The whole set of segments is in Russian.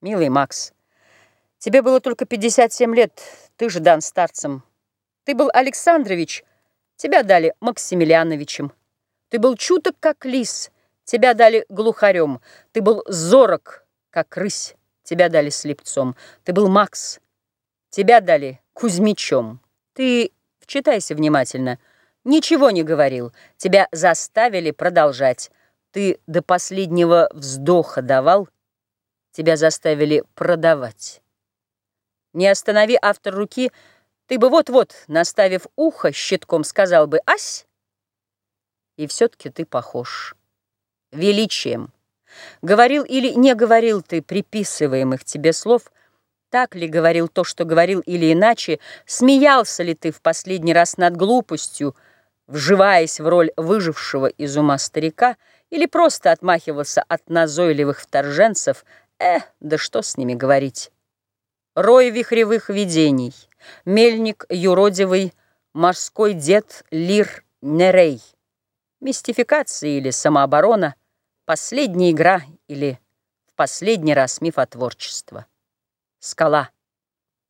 Милый Макс, тебе было только 57 лет, ты же дан старцем. Ты был Александрович, тебя дали Максимилиановичем. Ты был чуток, как лис, тебя дали глухарем. Ты был зорок, как рысь, тебя дали слепцом. Ты был Макс, тебя дали Кузьмичом. Ты, вчитайся внимательно, ничего не говорил, тебя заставили продолжать. Ты до последнего вздоха давал, тебя заставили продавать. Не останови автор руки, ты бы вот-вот, наставив ухо, щитком сказал бы «Ась!» И все-таки ты похож. Величием. Говорил или не говорил ты приписываемых тебе слов, так ли говорил то, что говорил, или иначе, смеялся ли ты в последний раз над глупостью, вживаясь в роль выжившего из ума старика, или просто отмахивался от назойливых вторженцев – Э, да что с ними говорить. Рой вихревых видений, мельник юродивый, морской дед Лир Нерей. Мистификация или самооборона, последняя игра или в последний раз мифотворчество. Скала.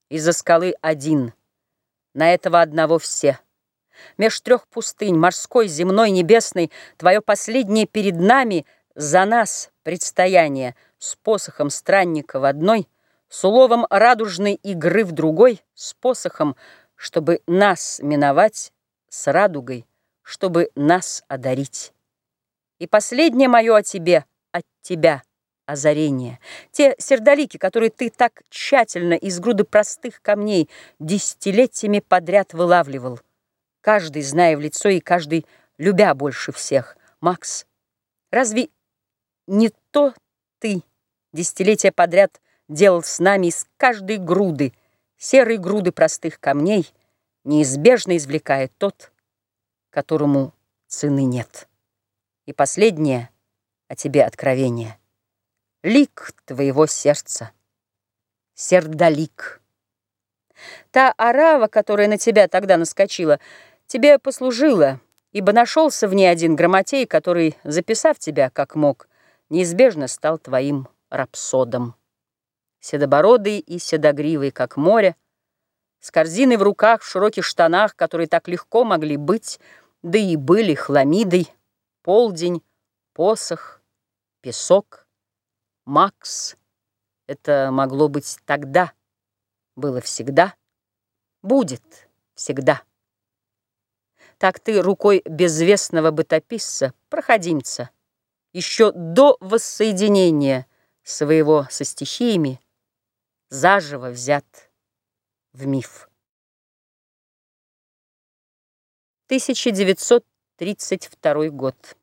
Из-за скалы один. На этого одного все. Меж трех пустынь, морской, земной, небесной, Твое последнее перед нами, за нас предстояние — с посохом странника в одной, с уловом радужной игры в другой, с посохом, чтобы нас миновать, с радугой, чтобы нас одарить. И последнее мое о тебе, от тебя, озарение. Те сердолики, которые ты так тщательно из груды простых камней десятилетиями подряд вылавливал. Каждый, зная в лицо и каждый, любя больше всех. Макс, разве не то ты десятилетия подряд делал с нами из каждой груды, серой груды простых камней, неизбежно извлекает тот, которому цены нет. И последнее о тебе откровение. Лик твоего сердца, сердолик. Та орава, которая на тебя тогда наскочила, тебе послужила, ибо нашелся в ней один грамотей, который, записав тебя как мог, неизбежно стал твоим рапсодом. Седобородый и седогривый, как море, с корзиной в руках, в широких штанах, которые так легко могли быть, да и были хламидой, полдень, посох, песок, Макс. Это могло быть тогда, было всегда, будет всегда. Так ты рукой безвестного бытописца, проходимца, еще до воссоединения своего со стихиями заживо взят в миф. 1932 год.